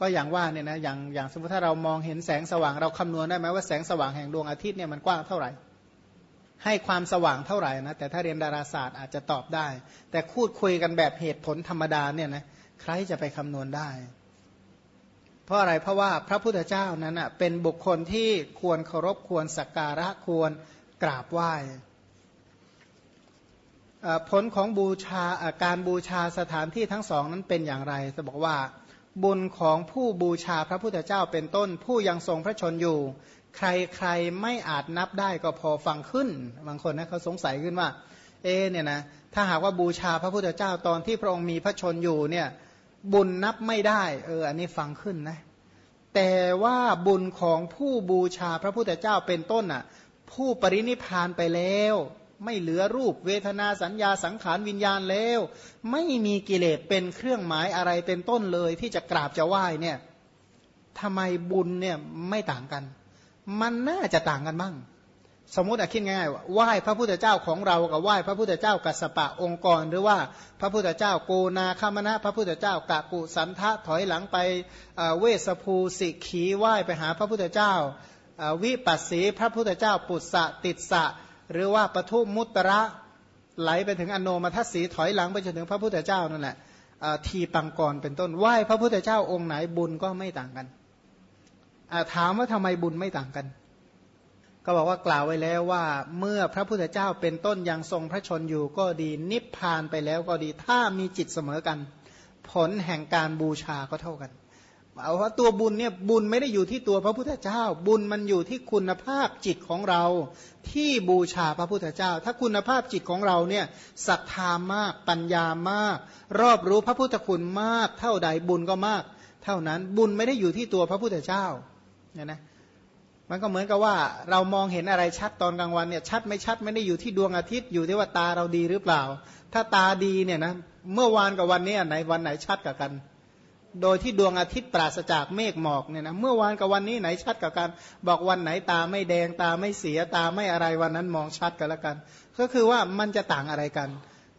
ก็อย่างว่าเนี่ยนะอย่างอย่างสมมติถ้าเรามองเห็นแสงสว่างเราคำนวณได้ไหมว่าแสงสว่างแห่งดวงอาทิตย์เนี่ยมันกว้างเท่าไหร่ ให้ความสว่างเท่าไหร่นะแต่ถ้าเรียนดาราศาสตร์อาจจะตอบได้ แต่คูดคุยกันแบบเหตุผลธรรมดาเนี่ยนะใครจะไปคำนวณได้ เพราะอะไรเพราะว่าพระพุทธเจ้านั้นอะเป็นบุคคลที่ควรเคารพควรสักการะควรกราบไหว้ผลของบูชาการบูชาสถานที่ทั้งสองนั้นเป็นอย่างไรจะบอกว่า บุญของผู้บูชาพระพุทธเจ้าเป็นต้น ผู้ยังทรงพระชนอยู่ ใครใครไม่อาจนับได้ก็พอฟังขึ้น บางคนนะเขาสงสัยขึ้นว่า เอเนี่ยนะถ้าหากว่าบูชาพระพุทธเจ้าตอนที่พระองค์มีพระชนอยู่เนี่ยบุญนับไม่ได้ เอออันนี้ฟังขึ้นนะแต่ว่าบุญของผู้บูชาพระพุทธเจ้าเป็นต้นอะ ผู้ปรินิพานไปแล้ว ไม่เหลือรูปเวทนาสัญญาสังขารวิญญาณแล้ว ไม่มีกิเลสเป็นเครื่องหมายอะไรเป็นต้นเลย ที่จะกราบจะไหว้เนี่ยทำไมบุญเนี่ยไม่ต่างกัน มันน่าจะต่างกันบ้าง สมมติอคิดง่ายๆไหว้พระพุทธเจ้าของเรากับไหว้พระพุทธเจ้ากัสปะองค์กร หรือว่าพระพุทธเจ้าโกนาคามณะพระพุทธเจ้ากะกุสันทะถอยหลังไปเวสภูสิขีไหว้ไปหาพระพุทธเจ้าวิปัสสีพระพุทธเจ้าปุตสะติดสะ หรือว่าปทุมุตระไหลไปถึงอโนมัทสีถอยหลังไปจนถึงพระพุทธเจ้านั่นแหละทีปังกรเป็นต้นไหว้พระพุทธเจ้าองค์ไหนบุญก็ไม่ต่างกันถามว่าทำไมบุญไม่ต่างกัน ก็บอกว่ากล่าวไว้แล้วว่าเมื่อพระพุทธเจ้าเป็นต้นยังทรงพระชนอยู่ก็ดีนิพพานไปแล้วก็ดีถ้ามีจิตเสมอกัน ผลแห่งการบูชาก็เท่ากัน เอาว่าตัวบุญเนี่ยบุญไม่ได้อยู่ที่ตัวพระพุทธเจ้า บุญมันอยู่ที่คุณภาพจิตของเรา ที่บูชาพระพุทธเจ้า ถ้าคุณภาพจิตของเราเนี่ยศรัทธามากปัญญามาก รอบรู้พระพุทธคุณมาก เท่าใดบุญก็มาก เท่านั้นบุญไม่ได้อยู่ที่ตัวพระพุทธเจ้าเนี่ยนะมันก็เหมือนกับว่าเรามองเห็นอะไรชัดตอนกลางวันเนี่ยชัดไม่ชัดไม่ได้อยู่ที่ดวงอาทิตย์อยู่ที่ว่าตาเราดีหรือเปล่า ถ้าตาดีเนี่ยนะเมื่อวานกับวันนี้ไหนวันไหนชัดกับกัน โดยที่ดวงอาทิตย์ปราศจากเมฆหมอกเนี่ยนะเมื่อวานกับวันนี้ไหนชัดกับกันบอกวันไหนตาไม่แดงตาไม่เสียตาไม่อะไรวันนั้นมองชัดกันแล้วกัน ก็คือว่ามันจะต่างอะไรกัน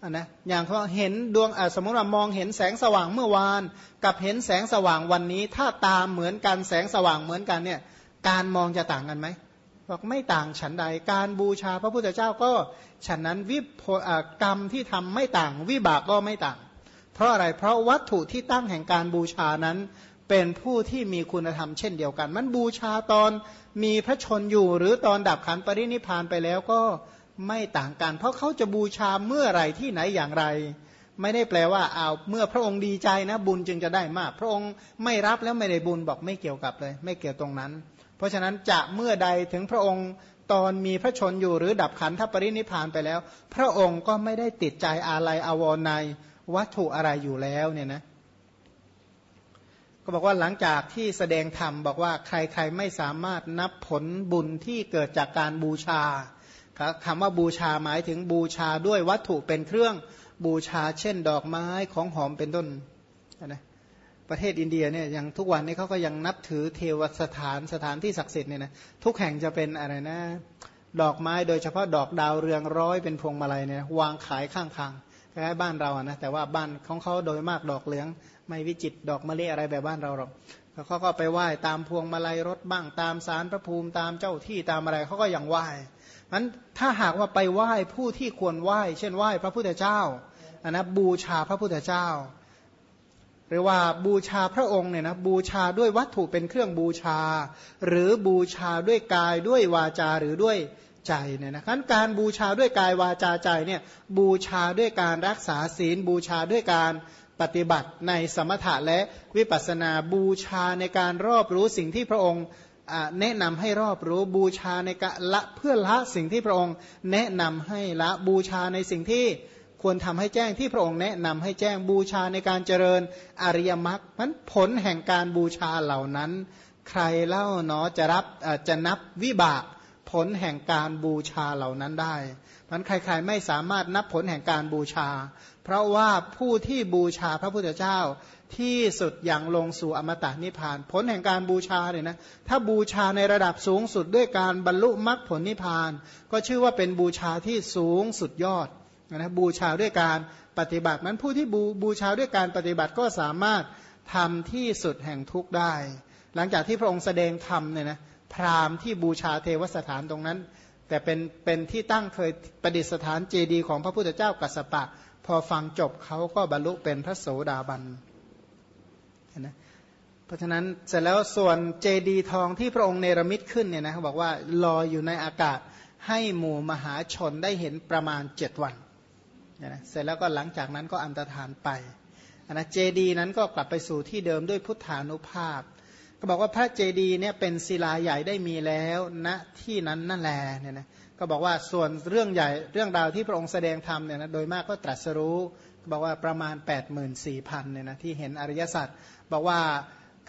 นะอย่างเขาเห็นดวงสมมติว่ามองเห็นแสงสว่างเมื่อวาน กับเห็นแสงสว่างวันนี้ ถ้าตาเหมือนกันแสงสว่างเหมือนกันเนี่ยการมองจะต่างกันไหมบอกไม่ต่างฉันใด การบูชาพระพุทธเจ้าก็ฉันนั้นวิกรรมที่ทำไม่ต่าง วิบากก็ไม่ต่าง เพราะอะไรเพราะวัตถุที่ตั้งแห่งการบูชานั้น เป็นผู้ที่มีคุณธรรมเช่นเดียวกัน มันบูชาตอนมีพระชนอยู่ หรือตอนดับขันปรินิพานไปแล้วก็ไม่ต่างกัน เพราะเขาจะบูชาเมื่อไรที่ไหนอย่างไร ไม่ได้แปลว่าเอาเมื่อพระองค์ดีใจนะบุญจึงจะได้มาก พระองค์ไม่รับแล้วไม่ได้บุญบอกไม่เกี่ยวกับเลย ไม่เกี่ยวตรงนั้น เพราะฉะนั้นจะเมื่อใดถึงพระองค์ตอนมีพระชนอยู่หรือดับขันทปรินิพานไปแล้ว พระองค์ก็ไม่ได้ติดใจอาลัยอาวรใน วัตถุอะไรอยู่แล้วเนี่ยนะก็บอกว่าหลังจากที่แสดงธรรมบอกว่าใครๆไม่สามารถนับผลบุญที่เกิดจากการบูชาคำว่าบูชาหมายถึงบูชาด้วยวัตถุเป็นเครื่องบูชาเช่นดอกไม้ของหอมเป็นต้นนะประเทศอินเดียเนี่ยยังทุกวันนี้เขาก็ยังนับถือเทวสถานสถานที่ศักดิ์สิทธิ์เนี่ยนะทุกแห่งจะเป็นอะไรนะ ดอกไม้โดยเฉพาะดอกดาวเรืองร้อยเป็นพวงมาลัยเนี่ยวางขายข้างทาง คล้ายบ้านเราอะนะแต่ว่าบ้านของเขาโดยมากดอกเหลือง ไม่วิจิตดอกมะลิอะไรแบบบ้านเราหรอกเขาก็ไปไหว้ตามพวงมาลัยรถบ้างตามสารพระภูมิตามเจ้าที่ตามอะไรเขาก็ยังไหว้นั้นถ้าหากว่าไปไหว้ผู้ที่ควรไหว้ เช่นไหว้พระพุทธเจ้าอันนะบูชาพระพุทธเจ้า หรือว่าบูชาพระองค์เนี่ยนะบูชาด้วยวัตถุเป็นเครื่องบูชา หรือบูชาด้วยกายด้วยวาจาหรือด้วย ใจเนี่ยนะการบูชาด้วยกายวาจาใจเนี่ยบูชาด้วยการรักษาศีล บูชาด้วยการปฏิบัติในสมถะและวิปัสนาบูชาในการรอบรู้สิ่งที่พระองค์แนะนำให้รอบรู้บูชาในการละเพื่อละสิ่งที่พระองค์แนะนำให้ละบูชาในสิ่งที่ควรทำให้แจ้งที่พระองค์แนะนำให้แจ้งบูชาในการเจริญอริยมรรคมันผลแห่งการบูชาเหล่านั้น ใครเล่าเนาะจะรับจะนับวิบาก ผลแห่งการบูชาเหล่านั้นได้มันใครๆไม่สามารถนับผลแห่งการบูชา เพราะว่าผู้ที่บูชาพระพุทธเจ้าที่สุดอย่างลงสู่อมตะนิพพาน ผลแห่งการบูชาเนี่ยนะถ้าบูชาในระดับสูงสุดด้วยการบรรลุมรรคผลนิพพาน ก็ชื่อว่าเป็นบูชาที่สูงสุดยอดนะบูชาด้วยการปฏิบัตินั้นผู้ที่บูบูชาด้วยการปฏิบัติก็สามารถทำที่สุดแห่งทุกได้ หลังจากที่พระองค์แสดงธรรมเนี่ยนะ พราหมณ์ที่บูชาเทวสถานตรงนั้น แต่เป็นเป็นที่ตั้งเคยประดิษฐานเจดีย์ของพระพุทธเจ้ากัสสปะ พอฟังจบเขาก็บรรลุเป็นพระโสดาบันนะเพราะฉะนั้นเสร็จแล้วส่วนเจดีย์ทองที่พระองค์เนรมิตขึ้นเนี่ยนะเขาบอกว่าลอยอยู่ในอากาศให้หมู่มหาชนได้เห็นประมาณเจ็ดวันนะเสร็จแล้วก็หลังจากนั้นก็อันตรธานไปนะเจดีนั้นก็กลับไปสู่ที่เดิมด้วยพุทธานุภาพ ก็บอกว่าพระเจดีย์เนี่ยเป็นศิลาใหญ่ได้มีแล้วณนะที่นั้นนั่นแหละเนี่ยนะก็บอกว่าส่วนเรื่องใหญ่เรื่องราวที่พระองค์แสดงธรรมเนี่ยนะโดยมากก็ตรัสรู้บอกว่าประมาณ 8 4 0 0 0เนี่ยนะที่เห็นอริยสัจบอกว่า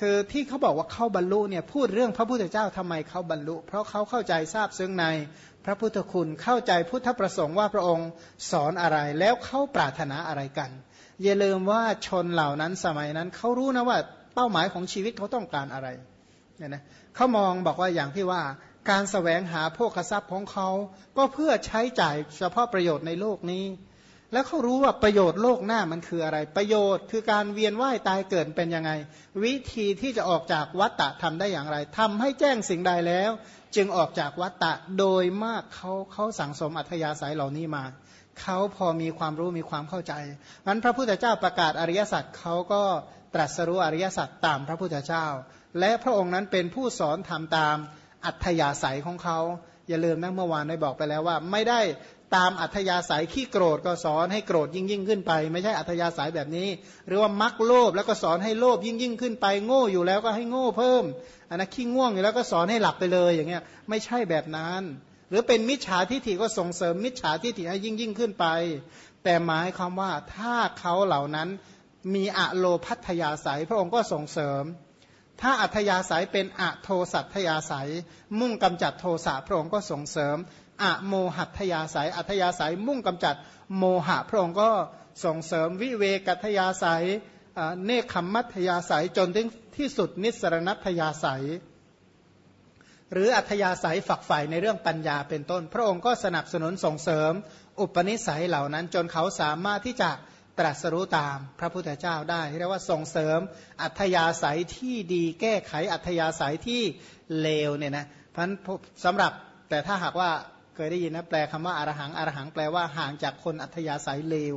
คือที่เขาบอกว่าเข้าบรรลุเนี่ยพูดเรื่องพระพุทธเจ้าทำไมเขาบรรลุ เพราะเขาเข้าใจทราบซึ้งในพระพุทธคุณเข้าใจพุทธประสงค์ว่าพระองค์สอนอะไรแล้วเขาปรารถนาอะไรกัน อย่าลืมว่าชนเหล่านั้นสมัยนั้นเขารู้นะว่า เป้าหมายของชีวิตเขาต้องการอะไรเนี่ยนะเขามองบอกว่าอย่างที่ว่าการสแสวงหาโภคทรัพย์ของเขาก็เพื่อใช้จ่ายเฉพาะประโยชน์ในโลกนี้ แล้วเขารู้ว่าประโยชน์โลกหน้ามันคืออะไร ประโยชน์คือการเวียนว่ายตายเกิดเป็นยังไง วิธีที่จะออกจากวัฏฏะทำได้อย่างไรทำให้แจ้งสิ่งใดแล้ว จึงออกจากวัฏฏะโดยมากเขาเขาสั่งสมอัธยาศัยเหล่านี้มาเขาพอมีความรู้มีความเข้าใจมันพระพุทธเจ้าประกาศอริยสัจเขาก็ ตรัสรู้อริยสัจตามพระพุทธเจ้า และพระองค์นั้นเป็นผู้สอนทำตามอัธยาศัยของเขา อย่าลืมนะเมื่อวานได้บอกไปแล้วว่า ไม่ได้ตามอัธยาศัยขี้โกรธก็สอนให้โกรธยิ่งยิ่งขึ้นไป ไม่ใช่อัธยาศัยแบบนี้ หรือว่ามักโลภแล้วก็สอนให้โลภยิ่งยิ่งขึ้นไป โง่อยู่แล้วก็ให้โง่เพิ่มอันนั้นขี้ง่วงอยู่แล้วก็สอนให้หลับไปเลยอย่างเงี้ยไม่ใช่แบบนั้น หรือเป็นมิจฉาทิฏฐิก็ส่งเสริมมิจฉาทิฏฐิให้ยิ่งยิ่งขึ้นไป แต่หมายความว่าถ้าเขาเหล่านั้น มีอะโลพัทยาศัย พระองค์ก็ส่งเสริม ถ้าอัธยาศัยเป็นอะโทสัตยาศัย มุ่งกำจัดโทสะพระองค์ก็ส่งเสริมอะโมหัตยาศัย อัธยาศัยมุ่งกำจัดโมหะ พระองค์ก็ส่งเสริมวิเวกัตยาศัยเนคขมัตยาศัยจนถึงที่สุดนิสรณัตยาศัย หรืออัธยาศัยฝักใฝ่ในเรื่องปัญญาเป็นต้น พระองค์ก็สนับสนุนส่งเสริม อุปนิสัยเหล่านั้นจนเขาสามารถที่จะ ตรัสรู้ตามพระพุทธเจ้าได้เรียกว่าส่งเสริมอัธยาศัยที่ดีแก้ไขอัธยาศัยที่เลวเนี่ยนะพันสำหรับแต่ถ้าหากว่าเคยได้ยินนะแปลคำว่าอารหังอารหังแปลว่าห่างจากคนอัธยาศัยเลว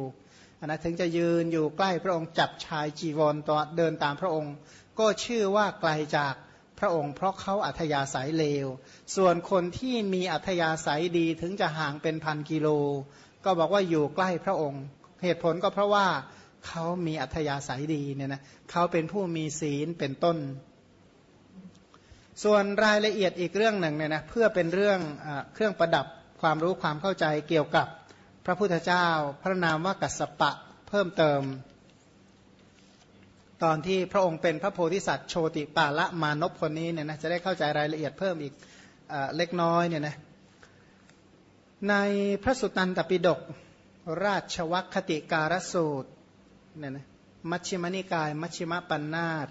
นะถึงจะยืนอยู่ใกล้พระองค์จับชายจีวรตอนเดินตามพระองค์ ก็ชื่อว่าไกลจากพระองค์เพราะเขาอัธยาศัยเลว ส่วนคนที่มีอัธยาศัยดีถึงจะห่างเป็นพันกิโล ก็บอกว่าอยู่ใกล้พระองค์ เหตุผลก็เพราะว่าเขามีอัธยาศัยดีเนี่ยนะเขาเป็นผู้มีศีลเป็นต้น ส่วนรายละเอียดอีกเรื่องหนึ่งเนี่ยนะเพื่อเป็นเรื่องอเครื่องประดับความรู้ความเข้าใจเกี่ยวกับพระพุทธเจ้า พระนามว่ากัสปะเพิ่มเติม ตอนที่พระองค์เป็นพระโพธิสัตว์โชติปาละมานพคนนี้เนี่ยนะจะได้เข้าใจรายละเอียดเพิ่มอีกอเล็กน้อยเนี่ยนะในพระสุตตันตปิฎก ราชวัคติการสูตรเนี่ยนะมัชฌิมนิกาย มัชฌิมปัญนาต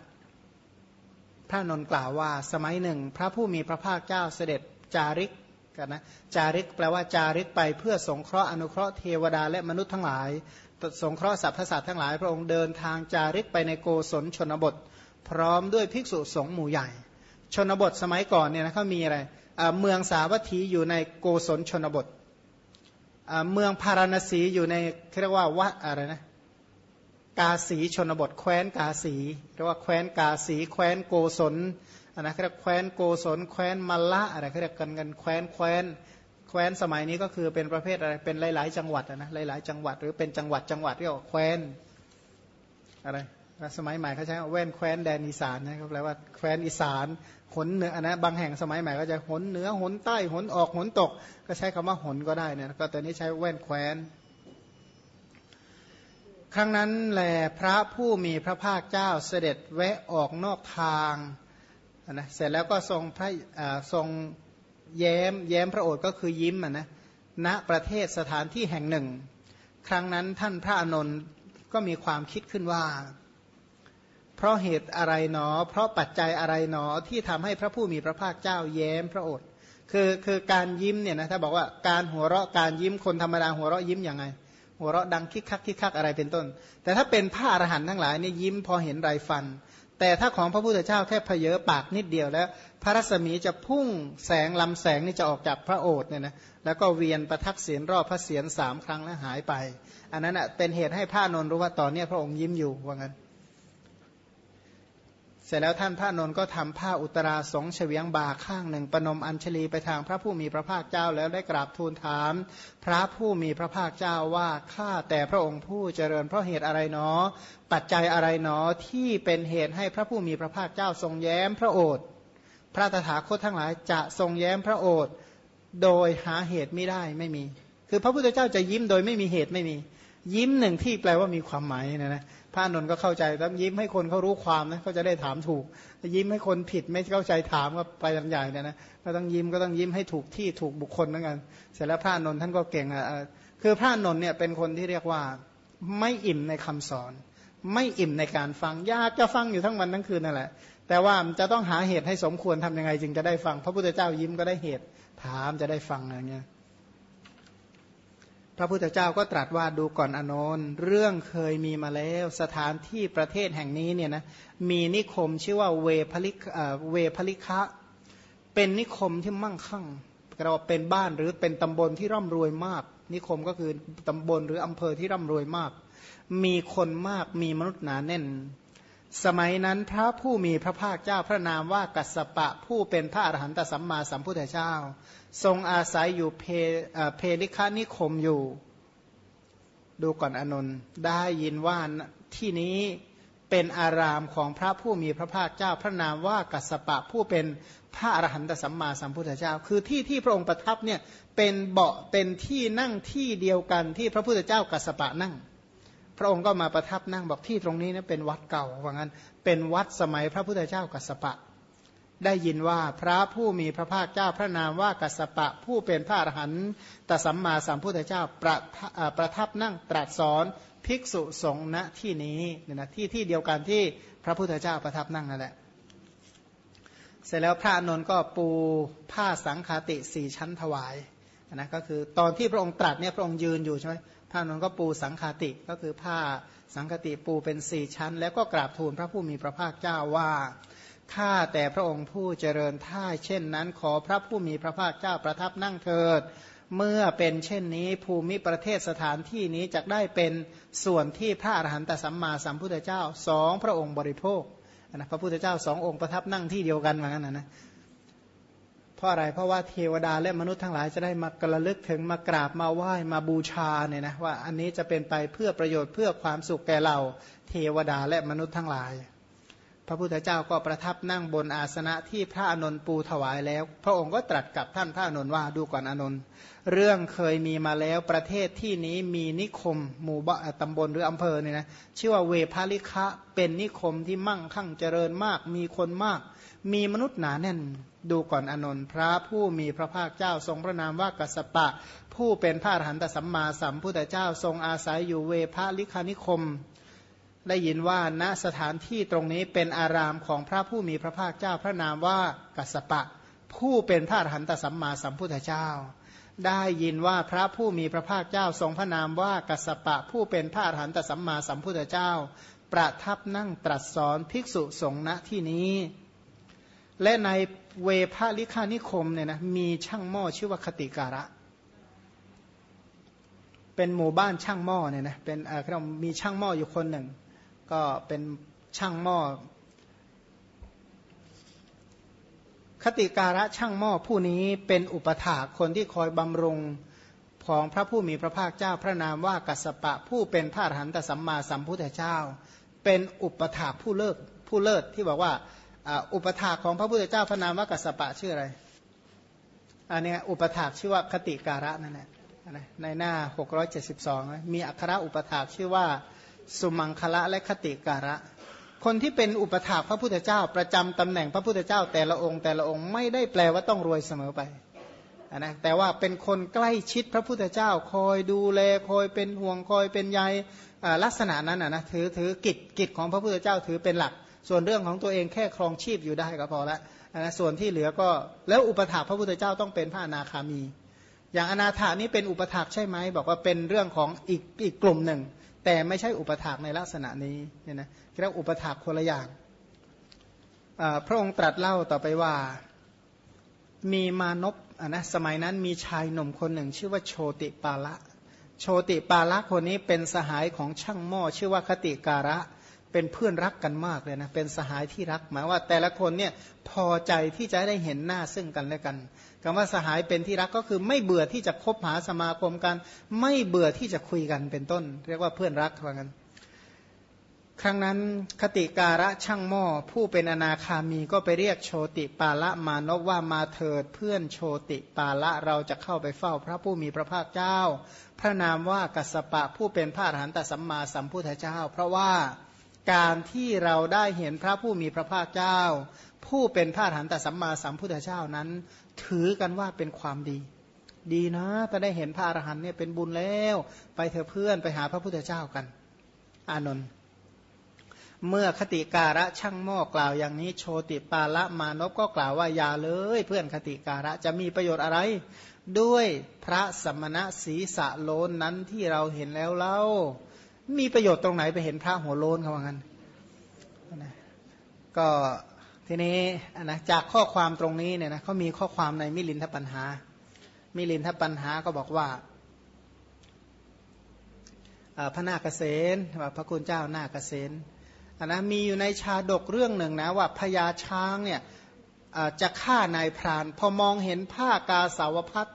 พระนนกล่าวว่า สมัยหนึ่ง พระผู้มีพระภาคเจ้าเสด็จจาริกกันนะจาริกแปลว่าจาริกไปเพื่อสงเคราะห์อนุเคราะห์เทวดาและมนุษย์ทั้งหลาย สงเคราะห์สรรพสัตว์ทั้งหลาย พระองค์เดินทางจาริกไปในโกศลชนบท พร้อมด้วยภิกษุสงฆ์หมู่ใหญ่ ชนบทสมัยก่อนเนี่ยนะเขามีอะไรเมืองสาวัตถีอยู่ในโกศลชนบท เมืองพาราณสีอยู่ในเรียกว่าวัดอะไรนะกาสีชนบทแคว้นกาสีเรียกว่าแคว้นกาสี แคว้นโกศลอันนะเรียกแคว้นโกศลแคว้นมลละอะไรเขาเรียกกันกันแคว้นแคว้นแคว้นสมัยนี้ก็คือเป็นประเภทอะไรเป็นหลาย ๆ จังหวัดนะหลาย ๆ จังหวัด หรือเป็นจังหวัดจังหวัดเรียกว่าแคว้นอะไร สมัยใหม่เขาใช้แว่นแคว้นแดนอีสานนะครับแปลว่าแคว้นอีสานหนเหนือนะบางแห่งสมัยใหม่ก็จะหนเหนือหนใต้หนออกหนตก ก็ใช้คำว่าหนก็ได้เนี่ยก็ตอนนี้ใช้แว่นแคว้นครั้งนั้นแหลพระผู้มีพระภาคเจ้าเสด็จแวะออกนอกทางนะเสร็จแล้วก็ทรงพระทรงแย้มแย้มพระโอษฐ์ก็คือยิ้มอะนะณประเทศสถานที่แห่งหนึ่ง ครั้งนั้นท่านพระอนนท์ก็มีความคิดขึ้นว่า เพราะเหตุอะไรหนอ เพราะปัจจัยอะไรหนอที่ทำให้พระผู้มีพระภาคเจ้าแย้มพระโอษฐ์คือคือการยิ้มเนี่ยนะถ้าบอกว่าการหัวเราะการยิ้มคนธรรมดาหัวเราะยิ้มยังไง หัวเราะดังคิกคักคิกคักอะไรเป็นต้น แต่ถ้าเป็นพระอรหันต์ทั้งหลายนี่ยิ้มพอเห็นไรฟัน แต่ถ้าของพระพุทธเจ้าแค่เพเยอปากนิดเดียวแล้ว พระรัศมีจะพุ่งแสงลำแสงนี่จะออกจากพระโอษฐ์เนี่ยนะแล้วก็เวียนประทักเสียนรอบพระเสียนสามครั้งแล้วหายไป อันนั้นอะเป็นเหตุให้พระนนรู้ว่าตอนนี้พระองค์ยิ้มอยู่ว่างั้น เสร็จแล้วท่านพระนนท์ก็ทำผ้าอุตราสงเฉวียงบาข้างหนึ่ง ประนมอัญชลีไปทางพระผู้มีพระภาคเจ้าแล้วได้กราบทูลถาม พระผู้มีพระภาคเจ้าว่าข้าแต่พระองค์ผู้เจริญเพราะเหตุอะไรเนาะปัจจัยอะไรเนาะที่เป็นเหตุให้พระผู้มีพระภาคเจ้าทรงแย้มพระโอษฐ์พระตถาคตทั้งหลายจะทรงแย้มพระโอษฐ์โดยหาเหตุไม่ได้ไม่มี คือพระพุทธเจ้าจะยิ้มโดยไม่มีเหตุไม่มี ยิ้มหนึ่งที่แปลว่ามีความหมายนะนะพระนนท์ก็เข้าใจต้องยิ้มให้คนเขารู้ความนะเขาจะได้ถามถูกยิ้มให้คนผิดไม่เข้าใจถามก็ไปใหญ่เนี่ยนะก็ต้องยิ้มก็ต้องยิ้มให้ถูกที่ถูกบุคคลเหมือนกัน เสร็จแล้วพระนนท์ท่านก็เก่งอะคือพระนนท์เนี่ยเป็นคนที่เรียกว่าไม่อิ่มในคำสอน ไม่อิ่มในการฟังยากจะฟังอยู่ทั้งวันทั้งคืนนั่นแหละ แต่ว่าจะต้องหาเหตุให้สมควรทำยังไงจึงจะได้ฟัง พระพุทธเจ้ายิ้มก็ได้เหตุถามจะได้ฟังอะไรเงี้ย พระพุทธเจ้าก็ตรัสว่าดูก่อนอนนท์เรื่องเคยมีมาแล้วสถานที่ประเทศแห่งนี้เนี่ยนะมีนิคมชื่อว่าเวพลิกเวพลิคะเป็นนิคมที่มั่งคั่งเราเป็นบ้านหรือเป็นตำบลที่ร่ำรวยมาก นิคมก็คือตำบลหรืออำเภอที่ร่ำรวยมาก มีคนมากมีมนุษย์หนาแน่น สมัยนั้นพระผู้มีพระภาคเจ้าพระนามว่ากัสปะผู้เป็นพระอรหันตสัมมาสัมพุทธเจ้า ทรงอาศัยอยู่เพเพลิคานิคมอยู่ ดูก่อนอนนท์ได้ยินว่าที่นี้เป็นอารามของพระผู้มีพระภาคเจ้า พระนามว่ากัสปะผู้เป็นพระอรหันตสัมมาสัมพุทธเจ้า คือที่ที่พระองค์ประทับเนี่ยเป็นเบาะเป็นที่นั่งที่เดียวกันที่พระพุทธเจ้ากัสปะนั่ง พระองค์ก็มาประทับนั่งบอกที่ตรงนี้นี่ยเป็นวัดเก่าว่างั้น เป็นวัดสมัยพระพุทธเจ้ากัสปะ ได้ยินว่าพระผู้มีพระภาคเจ้าพระนามว่ากัสปะ ผู้เป็นพระอรหันตสัมมาสัมพุทธเจ้าประประทับนั่งตรัสสอนภิกษุสงฆ์ณที่นี้เนี่ยนะที่ที่เดียวกันที่พระพุทธเจ้าประทับนั่งนั่นแหละเสร็จแล้วพระนนท์ก็ปูผ้าสังคาติสี่ชั้นถวายนะก็คือตอนที่พระองค์ตรัสเนี่ยพระองค์ยืนอยู่ใช่ไหม พระนนท์ก็ปูสังคาติก็คือผ้าสังคติปูเป็นสี่ชั้น แล้วก็กราบทูลพระผู้มีพระภาคเจ้าว่าข้าแต่พระองค์ผู้เจริญท่าเช่นนั้น ขอพระผู้มีพระภาคเจ้าประทับนั่งเถิด เมื่อเป็นเช่นนี้ภูมิประเทศสถานที่นี้จะได้เป็นส่วนที่พระอรหันตสัมมาสัมพุทธเจ้าสองพระองค์บริโภคนะพระพุทธเจ้าสององค์ประทับนั่งที่เดียวกันเหมือนกันนะ เพราะอะไรเพราะว่าเทวดาและมนุษย์ทั้งหลายจะได้มากระลึกถึงมากราบมาไหว้มาบูชาเนี่ยนะว่าอันนี้จะเป็นไปเพื่อประโยชน์เพื่อความสุขแก่เราเทวดาและมนุษย์ทั้งหลาย พระพุทธเจ้าก็ประทับนั่งบนอาสนะที่พระอนนท์ปูถวายแล้ว พระองค์ก็ตรัสกับท่านพระอนนท์ว่าดูก่อนอนนท์เรื่องเคยมีมาแล้วประเทศที่นี้มีนิคม หมู่บ้านตำบลหรืออำเภอเนี่ยนะชื่อว่าเวพาลิคะเป็นนิคมที่มั่งคั่งเจริญมาก มีคนมาก มีมนุษย์หนาแน่น ดูก่อนอนนท์พระผู้มีพระภาคเจ้าทรงพระนามว่ากัสปะ ผู้เป็นพระอรหันตสัมมาสัมพุทธเจ้าทรงอาศัยอยู่เวพาลิคานิคม ได้ยินว่าณสถานที่ตรงนี้เป็นอารามของพระผู้มีพระภาคเจ้าพระนามว่ากัสปะ ผู้เป็นพระอรหันตสัมมาสัมพุทธเจ้า ได้ยินว่าพระผู้มีพระภาคเจ้าทรงพระนามว่ากัสปะ ผู้เป็นพระอรหันตสัมมาสัมพุทธเจ้า ประทับนั่งตรัสสอนภิกษุสงฆ์ณที่นี้ และในเวภาลิคานิคมเนี่ยนะมีช่างหม้อชื่อว่าคติการะเป็นหมู่บ้านช่างหม้อเนี่ยนะเป็นเอ่อมีช่างหม้ออยู่คนหนึ่ง ก็เป็นช่างหม้อ คติการะช่างหม้อผู้นี้เป็นอุปถาคนที่คอยบำรุงของพระผู้มีพระภาคเจ้าพระนามว่ากัสปะผู้เป็นพระอรหันตสัมมาสัมพุทธเจ้า เป็นอุปถาผู้เลิศผู้เลิศที่บอกว่าอุปถาของพระพุทธเจ้าพระนามว่ากัสปะชื่ออะไรอันนี้อุปถาชื่อว่าคติการะนั่นแหละในหน้า 672 มีอัคระอุปถาชื่อว่า สุมังคละและคติการะ คนที่เป็นอุปถาพระพุทธเจ้า ประจำตำแหน่งพระพุทธเจ้า แต่ละองค์แต่ละองค์ไม่ได้แปลว่าต้องรวยเสมอไปนะแต่ว่าเป็นคนใกล้ชิดพระพุทธเจ้า คอยดูแลคอยเป็นห่วงคอยเป็นใยลักษณะนั้นนะถือถือกิจกิจของพระพุทธเจ้าถือเป็นหลัก ส่วนเรื่องของตัวเองแค่ครองชีพอยู่ได้ก็พอละนะส่วนที่เหลือก็แล้วอุปถาพระพุทธเจ้าต้องเป็นพระอนาคามี อย่างอนาถานี้เป็นอุปถากใช่ไหมบอกว่าเป็นเรื่องของอีกอีกกลุ่มหนึ่ง แต่ไม่ใช่อุปถากในลักษณะนี้เนี่ยนะเรียกอุปถากคนละอย่างพระองค์ตรัสเล่าต่อไปว่ามีมานพนะสมัยนั้นมีชายหนุ่มคนหนึ่ง ชื่อว่าโชติปาละ โชติปาละคนนี้เป็นสหายของช่างหม้อชื่อว่าคติการะเป็นเพื่อนรักกันมากเลยนะเป็นสหายที่รักหมายว่าแต่ละคนเนี่ยพอใจที่จะได้เห็นหน้าซึ่งกันและกัน คำว่าสหายเป็นที่รักก็คือไม่เบื่อที่จะคบหาสมาคมกัน ไม่เบื่อที่จะคุยกันเป็นต้น เรียกว่าเพื่อนรักว่างั้นครั้งนั้นคติการะช่างหม้อผู้เป็นอนาคามีก็ไปเรียกโชติปาละมานพว่ามาเถิดเพื่อนโชติปาละเราจะเข้าไปเฝ้าพระผู้มีพระภาคเจ้า พระนามว่ากัสปะผู้เป็นพระอรหันตสัมมาสัมพุทธเจ้า เพราะว่า การที่เราได้เห็นพระผู้มีพระภาคเจ้า ผู้เป็นพระอรหันตสัมมาสัมพุทธเจ้านั้น ถือกันว่าเป็นความดี ดีนะถ้าได้เห็นพระอรหันต์เนี่ยเป็นบุญแล้ว ไปเถอะเพื่อนไปหาพระพุทธเจ้ากัน อานนท์เมื่อคติการะช่างหม้อกล่าวอย่างนี้โชติปาละมานพก็กล่าวว่าอย่าเลย เพื่อนคติการะจะมีประโยชน์อะไร ด้วยพระสมณะศีสะโลนนั้นที่เราเห็นแล้วเล่า มีประโยชน์ตรงไหนไปเห็นพระหัวโลนเขาว่างั้นก็ทีนี้นะจากข้อความตรงนี้เนี่ยนะเขามีข้อความในมิลินทปัญหา มิลินทปัญหาก็บอกว่าพระนาคเษนพระคุณเจ้านาคเษนนะมีอยู่ในชาดกเรื่องหนึ่งนะว่าพญาช้างเนี่ยจะฆ่านายพราน พอมองเห็นผ้ากาสาวพัด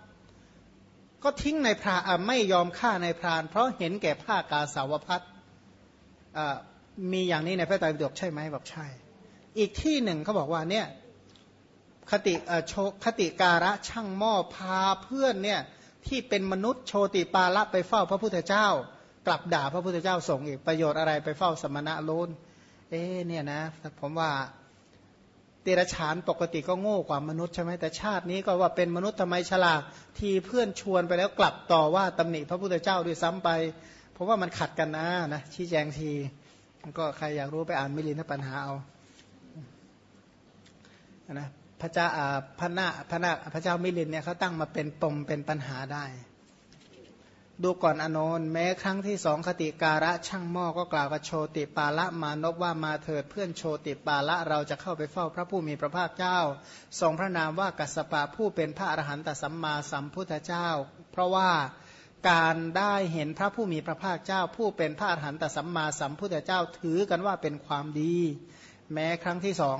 ก็ทิ้งในพรานไม่ยอมฆ่าในพราน เพราะเห็นแก่ผ้ากาสาวพัดมีอย่างนี้ในพระไตรปิฎกใช่ไหมบอกใช่ อีกที่หนึ่งเขาบอกว่าเนี่ยคติโชคติการะช่างหม้อพาเพื่อนเนี่ยที่เป็นมนุษย์โชติปาละไปเฝ้าพระพุทธเจ้า กลับด่าพระพุทธเจ้าส่งอีกประโยชน์อะไรไปเฝ้าสมณะโลนเอ๊เนี่ยนะผมว่า เตระฉานปกติก็โง่กว่ามนุษย์ใช่ไหมแต่ชาตินี้ก็ว่าเป็นมนุษย์ทำไมฉลาดที่เพื่อนชวนไปแล้วกลับต่อว่าตำหนิพระพุทธเจ้าด้วยซ้ำไป เพราะว่ามันขัดกันนะนะชี้แจงทีก็ใครอยากรู้ไปอ่านมิลินทปัญหาเอานะพระเจ้าพระนาพระนาพระเจ้ามิลินเนี่ยเขาตั้งมาเป็นปมเป็นปัญหาได้ ดูก่อนอนนแม้ครั้งที่สองคติการะช่างหม้อก็กล่าวกับโชติปาละมานพว่ามาเถิดเพื่อนโชติปาละเราจะเข้าไปเฝ้าพระผู้มีพระภาคเจ้า ทรงพระนามว่ากัสปะผู้เป็นพระอรหันตสัมมาสัมพุทธเจ้า เพราะว่าการได้เห็นพระผู้มีพระภาคเจ้า ผู้เป็นพระอรหันตสัมมาสัมพุทธเจ้าถือกันว่าเป็นความดี แม้ครั้งที่สอง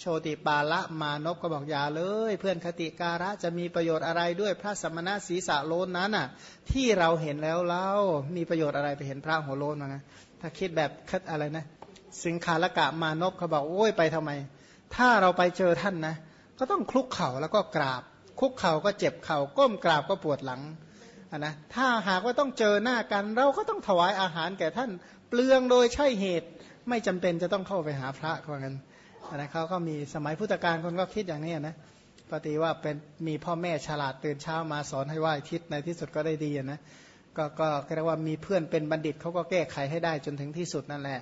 โชติปาละมานพก็บอกอย่าเลย เพื่อนคติการะจะมีประโยชน์อะไรด้วยพระสมณะศีสะโลนนั้นน่ะ ที่เราเห็นแล้วเล่ามีประโยชน์อะไรไปเห็นพระหัวโลนมาไงถ้าคิดแบบคัดอะไรนะ สิงคาละกะมานพเขาบอกโอ้ยไปทำไม ถ้าเราไปเจอท่านนะ ก็ต้องคลุกเข่าแล้วก็กราบ คุกเข่าก็เจ็บเข่าก้มกราบก็ปวดหลังนะถ้าหากว่าต้องเจอหน้ากัน เราก็ต้องถวายอาหารแก่ท่าน เปลืองโดยใช่เหตุ ไม่จำเป็นจะต้องเข้าไปหาพระเพราะงั้น นะเขาก็มีสมัยพุทธกาลคนก็คิดอย่างนี้นะปฏิว่าเป็นมีพ่อแม่ฉลาดตื่นเช้ามาสอนให้ไหว้ทิศในที่สุดก็ได้ดีนะก็ก็เรียกว่ามีเพื่อนเป็นบัณฑิตเขาก็แก้ไขให้ได้จนถึงที่สุดนั่นแหละ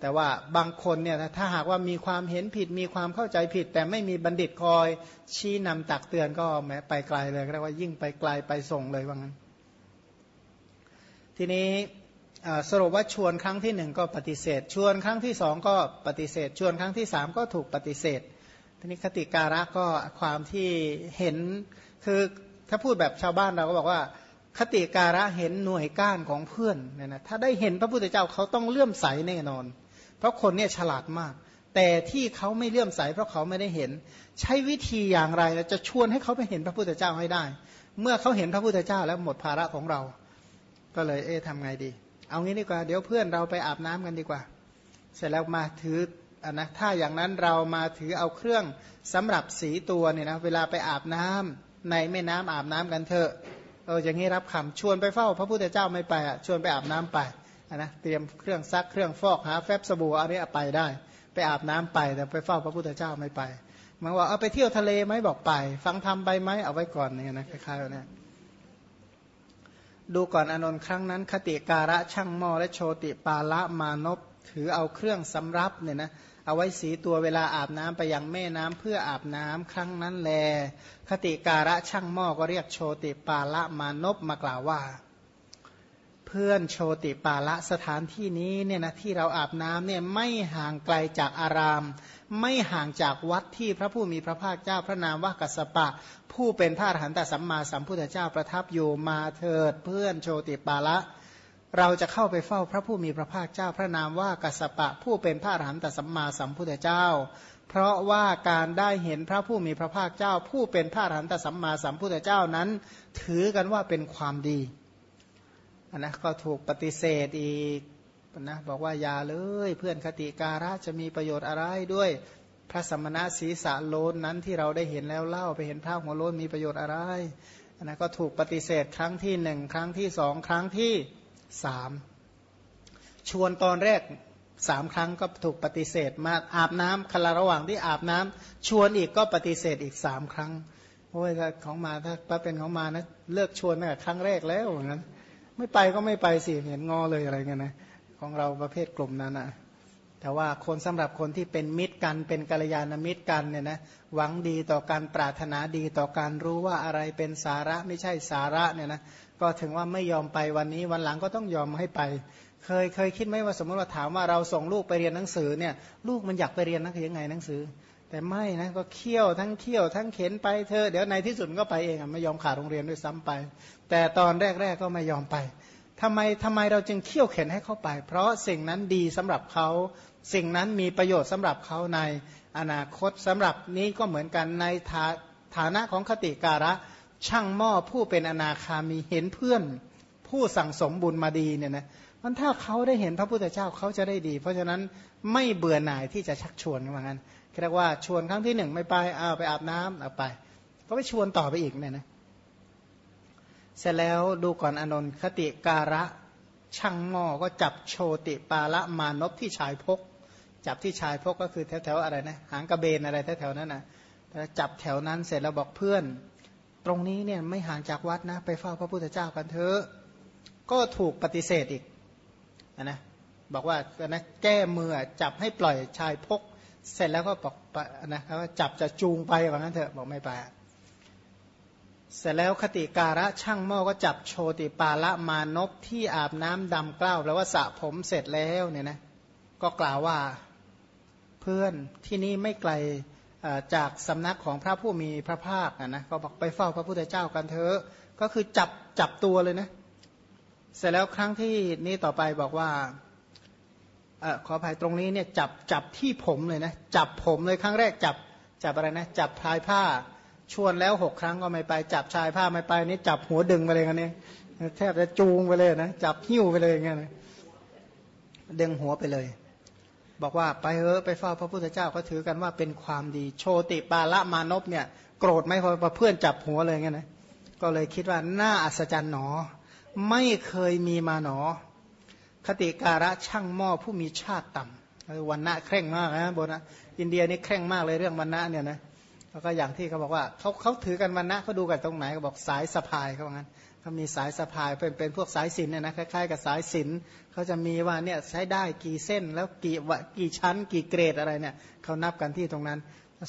แต่ว่าบางคนเนี่ยถ้าหากว่ามีความเห็นผิดมีความเข้าใจผิด แต่ไม่มีบัณฑิตคอยชี้นำตักเตือนก็แม้ไปไกลเลยเรียกว่ายิ่งไปไกลไปส่งเลยว่างั้น ทีนี้ สรุปว่าชวนครั้งที่หนึ่งก็ปฏิเสธ ชวนครั้งที่สองก็ปฏิเสธ ชวนครั้งที่สามก็ถูกปฏิเสธทีนี้คติการะก็ความที่เห็นคือถ้าพูดแบบชาวบ้านเราก็บอกว่า คติการะเห็นหน่วยก้านของเพื่อนเนี่ยนะถ้าได้เห็นพระพุทธเจ้าเขาต้องเลื่อมใสแน่นอน เพราะคนเนี่ยฉลาดมาก แต่ที่เขาไม่เลื่อมใส เพราะเขาไม่ได้เห็น ใช้วิธีอย่างไรจะชวนให้เขาไปเห็นพระพุทธเจ้าให้ได้ เมื่อเขาเห็นพระพุทธเจ้าแล้วหมดภาระของเรา ก็เลยเอ๊ะทำไงดี เอางี้ดีกว่า เดี๋ยวเพื่อนเราไปอาบน้ำกันดีกว่า เสร็จแล้วมาถืออันนะถ้าอย่างนั้นเรามาถือเอาเครื่องสำหรับสีตัวเนี่ยนะเวลาไปอาบน้ำในแม่น้ำอาบน้ำกันเถอะเอออย่างนี้รับคำชวนไปเฝ้า พระพุทธเจ้าไม่ไปอะชวนไปอาบน้ำไปนะเตรียมเครื่องซักเครื่องฟอกหาแฟบสบู่อะไรไปได้ ไปอาบน้ำไปแต่ไปเฝ้าพระพุทธเจ้าไม่ไปมันว่าเอาไปเที่ยวทะเลไหมบอกไป ฟังทำไปไหมเอาไว้ก่อนเนี่ยนะคล้ายๆเนี่ย ดูก่อนอนนท์ครั้งนั้น คติการะช่างหม้อและโชติปาละมานพถือเอาเครื่องสำรับเนี่ยนะเอาไว้สีตัวเวลาอาบน้ำไปยังแม่น้ำเพื่ออาบน้ำครั้งนั้นแล คติการะช่างหม้อก็เรียกโชติปาละมานพมากล่าวว่า เพื่อนโชติปาละสถานที่นี้เนี่ยนะที่เราอาบน้ำเนี่ยไม่ห่างไกลจากอาราม ไม่ห่างจากวัดที่พระผู้มีพระภาคเจ้าพระนามว่ากัสปะ ผู้เป็นพระอรหันตสัมมาสัมพุทธเจ้าประทับอยู่มาเถิดเพื่อนโชติปาละ เราจะเข้าไปเฝ้าพระผู้มีพระภาคเจ้าพระนามว่ากัสปะ ผู้เป็นพระอรหันตสัมมาสัมพุทธเจ้า เพราะว่าการได้เห็นพระผู้มีพระภาคเจ้า ผู้เป็นพระอรหันตสัมมาสัมพุทธเจ้านั้น ถือกันว่าเป็นความดีนนะก็ถูกปฏิเสธอีก นะบอกว่าอย่าเลยเพื่อนคติการะจะมีประโยชน์อะไรด้วยพระสมณะศีสะโลนนั้นที่เราได้เห็นแล้วเล่าไปเห็นพระหัวโลนมีประโยชน์อะไรนะก็ถูกปฏิเสธครั้งที่หนึ่งครั้งที่สองครั้งที่สามชวนตอนแรกสามครั้งก็ถูกปฏิเสธมาอาบน้ำคลาระหว่างที่อาบน้ำชวนอีกก็ปฏิเสธอีกสามครั้งโอ้ยถ้าของมาถ้าถ้าเป็นของมานะเลิกชวนตั้งแต่ครั้งแรกแล้วงนั้นไม่ไปก็ไม่ไปสิเห็นงอเลยอะไรเงี้ยนะ ของเราประเภทกลุ่มนั้นนะแต่ว่าคนสำหรับคนที่เป็นมิตรกันเป็นกัลยาณมิตรกันเนี่ยนะหวังดีต่อการปรารถนาดีต่อการรู้ว่าอะไรเป็นสาระไม่ใช่สาระเนี่ยนะก็ถึงว่าไม่ยอมไปวันนี้วันหลังก็ต้องยอมให้ไป เคยเคยคิดไหมว่าสมมติว่าถามว่าเราส่งลูกไปเรียนหนังสือเนี่ยลูกมันอยากไปเรียนนักยังไงหนังสือ แต่ไม่นะก็เคี่ยวทั้งเคี่ยวทั้งเข็นไปเธอเดี๋ยวในที่สุดก็ไปเองอะไม่ยอมขาดโรงเรียนด้วยซ้ำไป แต่ตอนแรกๆก็ไม่ยอมไป ทำไมทำไมเราจึงเคี่ยวเข็นให้เขาไป เพราะสิ่งนั้นดีสำหรับเขาสิ่งนั้นมีประโยชน์สำหรับเขาในอนาคตสำหรับนี้ก็เหมือนกันในฐานะของคติการะ ช่างหม้อผู้เป็นอนาคามีเห็นเพื่อน ผู้สั่งสมบุญมาดีเนี่ยนะมันถ้าเขาได้เห็นพระพุทธเจ้าเขาจะได้ดี เพราะฉะนั้นไม่เบื่อหน่ายที่จะชักชวนว่างั้นเรียกว่าชวนครั้งที่หนึ่งไม่ไปเอาไปอาบน้ำเอาไป ก็ไปชวนต่อไปอีกเนี่ยนะ เสร็จแล้วดูก่อนอนนท์คติการะช่างหม้อก็จับโชติปาละมานพที่ชายพก จับที่ชายพกก็คือแถวๆอะไรนะหางกระเบนอะไรแถวๆนั้นนะจับแถวนั้นเสร็จแล้วบอกเพื่อน ตรงนี้เนี่ยไม่ห่างจากวัดนะ ไปเฝ้าพระพุทธเจ้ากันเถอะก็ถูกปฏิเสธอีกนะบอกว่านะแก้มือจับให้ปล่อยชายพก เสร็จแล้วก็บอกนะว่าจับจะจูงไปว่างั้นเถอะบอกไม่ไป เสร็จแล้วคติการะช่างหม้อก็จับโชติปาละมานพที่อาบน้ำดำกล้าวแปลว่าสระผมเสร็จแล้วเนี่ยนะก็กล่าวว่าเพื่อนที่นี่ไม่ไกลจากสำนักของพระผู้มีพระภาคนะก็บอกไปเฝ้าพระพุทธเจ้ากันเถอะก็คือจับจับตัวเลยนะเสร็จแล้วครั้งที่นี้ต่อไปบอกว่าอขออภัยตรงนี้เนี่ยจับจับที่ผมเลยนะจับผมเลยครั้งแรกจับจับอะไรนะจับพายผ้า ชวนแล้วหกครั้งก็ไม่ไป จับชายผ้าไม่ไปนี่จับหัวดึงไปเลยกันเนี่ยแทบจะจูงไปเลยนะจับหิ้วไปเลยอย่างเงี้ยดึงหัวไปเลย บอกว่าไปเออไปเฝ้าพระพุทธเจ้าก็ถือกันว่าเป็นความดี โชติปาละมานพเนี่ยโกรธไหมพอเพื่อนจับหัวเลยไงนะก็เลยคิดว่าน่าอัศจรรย์หนอ ไม่เคยมีมาหนอ คติการะช่างหม้อผู้มีชาติต่ำวันณะเคร่งมากนะบนนะอินเดียนี่เคร่งมากเลยเรื่องวันณะเนี่ยนะ แล้วก็อย่างที่เขาบอกว่าเขาเขาถือกันวันณะเขาดูกันตรงไหนเขาบอกสายสะพายเขาบอกงั้นเขามีสายสะพายเป็นเป็นพวกสายสินเนี่ยนะคล้ายๆกับสายสินเขาจะมีว่าเนี่ยใช้ได้กี่เส้น แล้วกี่วกี่ชั้น กี่เกรดอะไรเนี่ยเขานับกันที่ตรงนั้น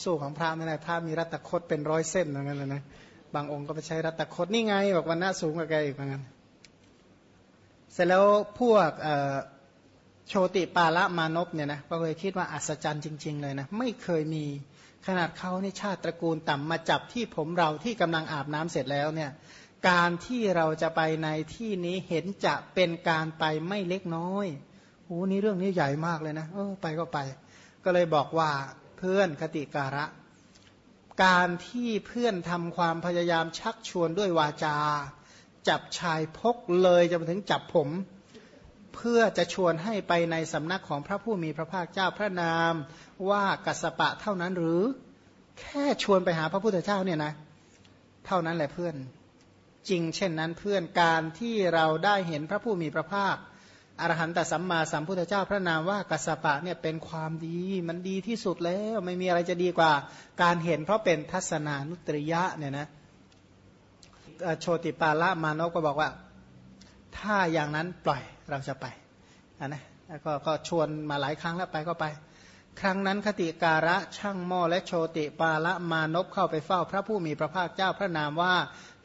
สู้ของพระไม่ได้พระมีรัตคดเป็นร้อยเส้นอย่างนั้นเลยนะบางองค์ก็ไปใช้รัตคดนี่ไงบอกวันหน้าสูงกว่าแกอีกเหมือนกันเสร็จแล้วพวกโชติปาละมานพเนี่ยนะก็เลยคิดว่าอัศจรรย์จริง ๆ เลยนะไม่เคยมี ขนาดเขาในชาติตระกูลต่ำมาจับที่ผมเราที่กำลังอาบน้ำเสร็จแล้วเนี่ยการที่เราจะไปในที่นี้เห็นจะเป็นการไปไม่เล็กน้อยโอ้นี่เรื่องนี้ใหญ่มากเลยนะเออไปก็ไป ก็เลยบอกว่าเพื่อนคติการะ การที่เพื่อนทำความพยายามชักชวนด้วยวาจา จับชายพกเลยจะมาถึงจับผม เพื่อจะชวนให้ไปในสำนักของพระผู้มีพระภาคเจ้าพระนามว่ากัสปะเท่านั้นหรือ แค่ชวนไปหาพระพุทธเจ้าเนี่ยนะ เท่านั้นแหละเพื่อน จริงเช่นนั้นเพื่อนการที่เราได้เห็นพระผู้มีพระภาคอรหันตสัมมาสัมพุทธเจ้าพระนามว่ากัสปะเนี่ยเป็นความดีมันดีที่สุดแล้วไม่มีอะไรจะดีกว่าการเห็นเพราะเป็นทัศนานุตริยะเนี่ยนะโชติปาละมานกก็บอกว่า ถ้าอย่างนั้นปล่อยเราจะไปนะแล้วก็ก็ชวนมาหลายครั้งแล้วไปก็ไป ครั้งนั้นคติการะช่างหม้อและโชติปาละมานพเข้าไปเฝ้าพระผู้มีพระภาคเจ้าพระนามว่า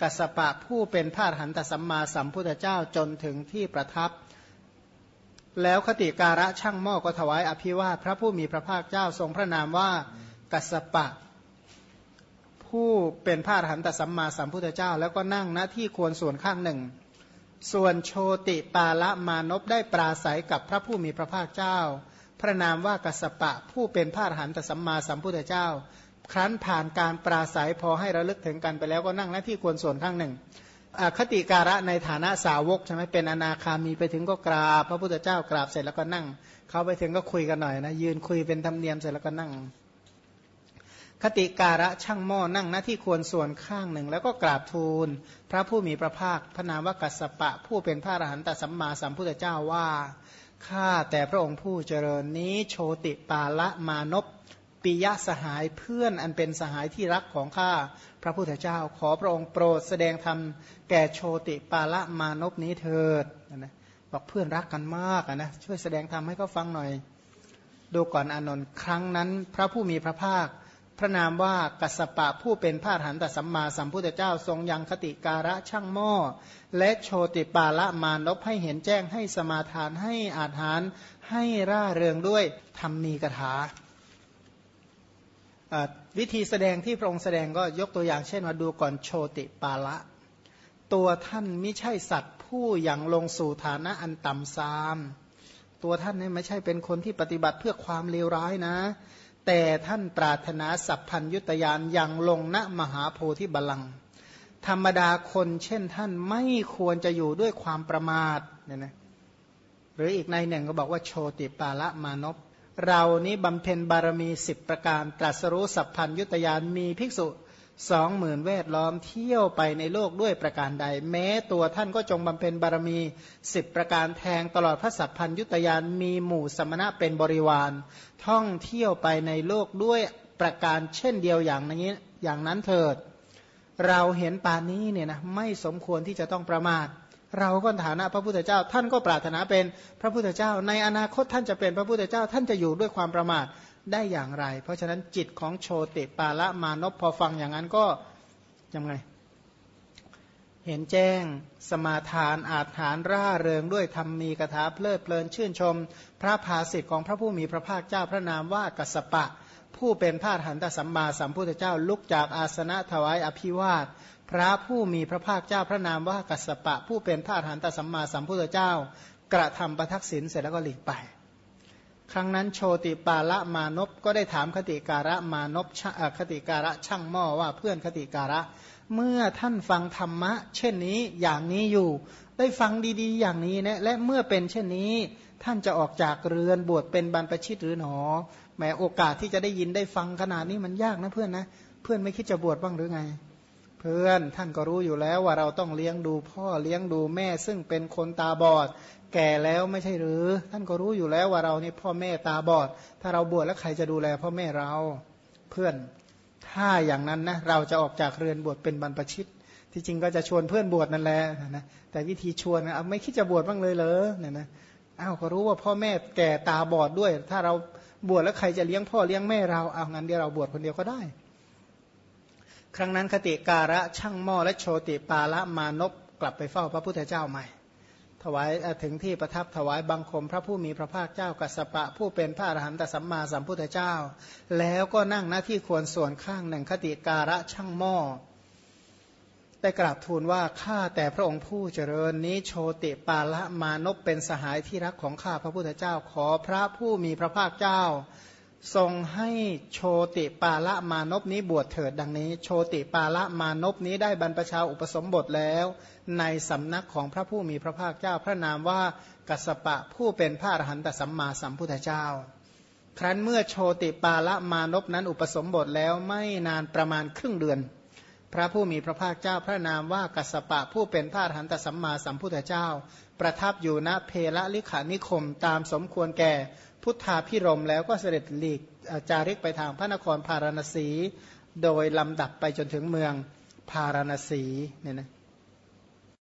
กัสปะผู้เป็นพาหันตสัมมาสัมพุทธเจ้าจนถึงที่ประทับ แล้วคติการะช่างหม้อก็ถวายอภิวาทพระผู้มีพระภาคเจ้าทรงพระนามว่ากัสปะผู้เป็นพาหันตสัมมาสัมพุทธเจ้า แล้วก็นั่งณที่ควรส่วนข้างหนึ่ง ส่วนโชติปาละมานพได้ปราศัยกับพระผู้มีพระภาคเจ้า พระนามว่ากัสปะผู้เป็นพระอรหันตสัมมาสัมพุทธเจ้า ครั้นผ่านการปราศัยพอให้ระลึกถึงกันไปแล้วก็นั่งหน้าที่ควรส่วนข้างหนึ่งคติการะในฐานะสาวกใช่ไหมเป็นอนาคามีไปถึงก็กราบ พระพุทธเจ้ากราบเสร็จแล้วก็นั่ง เขาไปถึงก็คุยกันหน่อยนะยืนคุยเป็นธรรมเนียมเสร็จแล้วก็นั่ง คติการะช่างหม้อนั่งหน้าที่ควรส่วนข้างหนึ่ง แล้วก็กราบทูล พระผู้มีพระภาคพระนามวกัสปะ ผู้เป็นพระอรหันตสัมมาสัมพุทธเจ้าว่าข้าแต่พระองค์ผู้เจริญนี้โชติปาละมานพปิยสหายเพื่อนอันเป็นสหายที่รักของข้าพระพุทธเจ้า ขอพระองค์โปรดแสดงธรรมแก่โชติปาละมานพนี้เถิดนะบอกเพื่อนรักกันมากนะช่วยแสดงธรรมให้เขาฟังหน่อย ดูก่อนอนนท์ครั้งนั้น พระผู้มีพระภาค พระนามว่ากัสปะผู้เป็นพาหันตสัมมาสัมพุทธเจ้าทรงยังคติการะช่างหม้อ และโชติปาละมานพให้เห็นแจ้งให้สมาทานให้อาหารให้ร่าเริงด้วยธรรมมีกถาวิธีแสดงที่พระองค์แสดงก็ยกตัวอย่างเช่นว่าดูก่อนโชติปาละ ตัวท่านไม่ใช่สัตว์ผู้อย่างลงสู่ฐานะอันต่ำซาม ตัวท่านนี่ไม่ใช่เป็นคนที่ปฏิบัติเพื่อความเลวร้ายนะ แต่ท่านปรารถนาสัพพัญยุตยานยังลงณมหาโพธิบาลัง ธรรมดาคนเช่นท่านไม่ควรจะอยู่ด้วยความประมาทเนี่ยนะหรืออีกในหนึ่งก็บอกว่าโชติปาละมานพเรานี้บำเพ็ญบารมีสิบประการตรัสรู้สัพพัญยุตยานมีภิกษุ สองหมื่นเวทล้อมเที่ยวไปในโลกด้วยประการใด แม้ตัวท่านก็จงบำเพ็ญบารมีสิบประการแทงตลอดพระสัพพัญยุตยานมีหมู่สมณะเป็นบริวาร ท่องเที่ยวไปในโลกด้วยประการเช่นเดียวอย่างนี้อย่างนั้นเถิด เราเห็นป่านนี้เนี่ยนะไม่สมควรที่จะต้องประมาทเราก็ฐานะพระพุทธเจ้า ท่านก็ปรารถนาเป็นพระพุทธเจ้า ในอนาคตท่านจะเป็นพระพุทธเจ้า ท่านจะอยู่ด้วยความประมาท ได้อย่างไร เพราะฉะนั้นจิตของโชติปาละมานพพอฟังอย่างนั้นก็ยังไง เห็นแจ้งสมาทานอาถานร่าเริงด้วยธรรมมีกถาเพลิดเพลินชื่นชม พระภาสิทธิ์ของพระผู้มีพระภาคเจ้าพระนามว่ากัสปะ ผู้เป็นพาหันตสัมมาสัมพุทธเจ้าลุกจากอาสนะถวายอภิวาทพระผู้มีพระภาคเจ้าพระนามว่ากัสปะ ผู้เป็นพาหันตสัมมาสัมพุทธเจ้า กระทำประทักษิณเสร็จแล้วก็หลีกไป ครั้งนั้นโชติปาละมานพก็ได้ถามคติการะมานพคติการะช่างหม้อว่าเพื่อนคติการะ เมื่อท่านฟังธรรมะ เช่นนี้อย่างนี้อยู่ ได้ฟังดีๆ อย่างนี้นะและเมื่อเป็นเช่นนี้ท่านจะออกจากเรือนบวชเป็นบรรพชิตหรือหนอแม้โอกาสที่จะได้ยินได้ฟังขนาดนี้มันยากนะเพื่อนนะ เพื่อนไม่คิดจะบวชบ้างหรือไง เพื่อนท่านก็รู้อยู่แล้วว่าเราต้องเลี้ยงดูพ่อเลี้ยงดูแม่ ซึ่งเป็นคนตาบอด แก่แล้วไม่ใช่หรือ ท่านก็รู้อยู่แล้วว่าเรานี่พ่อแม่ตาบอด ถ้าเราบวชแล้วใครจะดูแลพ่อแม่เราเพื่อนถ้าอย่างนั้นนะเราจะออกจากเรือนบวชเป็นบรรพชิต ที่จริงก็จะชวนเพื่อนบวชนั่นแหละนะแต่วิธีชวนเอาไม่คิดจะบวชบ้างเลยเหรอเนี่ยนะอ้าวก็รู้ว่าพ่อแม่แก่ตาบอดด้วย ถ้าเราบวชแล้วใครจะเลี้ยงพ่อเลี้ยงแม่เราเอางั้นเดี๋ยวเราบวชคนเดียวก็ได้ ครั้งนั้นคติการะช่างหม้อและโชติปาละมานพกลับไปเฝ้าพระพุทธเจ้าใหม่ ถวายถึงที่ประทับถวายบังคมพระผู้มีพระภาคเจ้ากัสปะ ผู้เป็นพระอรหันตสัมมาสัมพุทธเจ้า แล้วก็นั่งหน้าที่ควรส่วนข้างหนึ่งคติการะช่างหม้อได้กราบทูลว่าข้าแต่พระองค์ผู้เจริญนี้โชติปาละมานพเป็นสหายที่รักของข้าพระพุทธเจ้าขอพระผู้มีพระภาคเจ้า ทรงให้โชติปาละมานพนี้บวชเถิดดังนี้ โชติปาละมานพนี้ได้บรรพชาอุปสมบทแล้ว ในสำนักของพระผู้มีพระภาคเจ้าพระนามว่ากัสปะผู้เป็นพระอรหันตสัมมาสัมพุทธเจ้า ครั้นเมื่อโชติปาละมานพนั้นอุปสมบทแล้วไม่นานประมาณครึ่งเดือน พระผู้มีพระภาคเจ้าพระนามว่ากัสปะผู้เป็นพระอรหันตสัมมาสัมพุทธเจ้า ประทับอยู่ณเพละลิขานิคมตามสมควรแก่ พุทธาพิรมแล้วก็เสด็จหลีกจาริกไปทางพระนครพาราณสี โดยลำดับไปจนถึงเมืองพาราณสีเนี่ยนะ